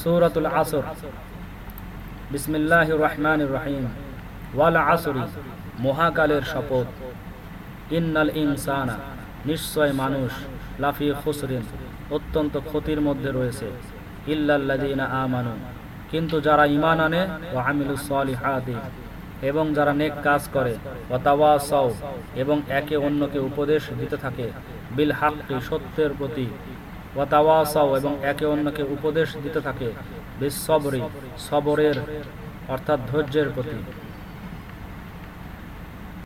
সূরাতুল আসর। বিসমিল্লাহির রহমানির রহিম। ওয়াল আসরি, মহাকালের শপথ। ইন্নাল ইনসানা, নিশ্চয় মানুষ, লাফি খুসরিন, অত্যন্ত ক্ষতির মধ্যে রয়েছে। ইল্লাল্লাযীনা আমানু, কিন্তু যারা ঈমান আনে ও আমিলুস সলিহাতি, এবং যারা নেক কাজ করে ও তাওয়াসাও এবং একে অন্যকে উপদেশ দিতে থাকে, বিল হাক্কি, সত্যের প্রতি ও তাওয়াসাও এবং একে অন্যকে উপদেশ দিতে থাকে বিশ্ববরি সবরের অর্থাৎ ধৈর্যের প্রতি।